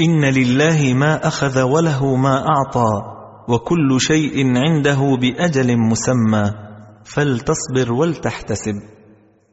إن لله ما أخذ وله ما أعطى وكل شيء عنده بأجل مسمى فلتصبر ولتحتسب.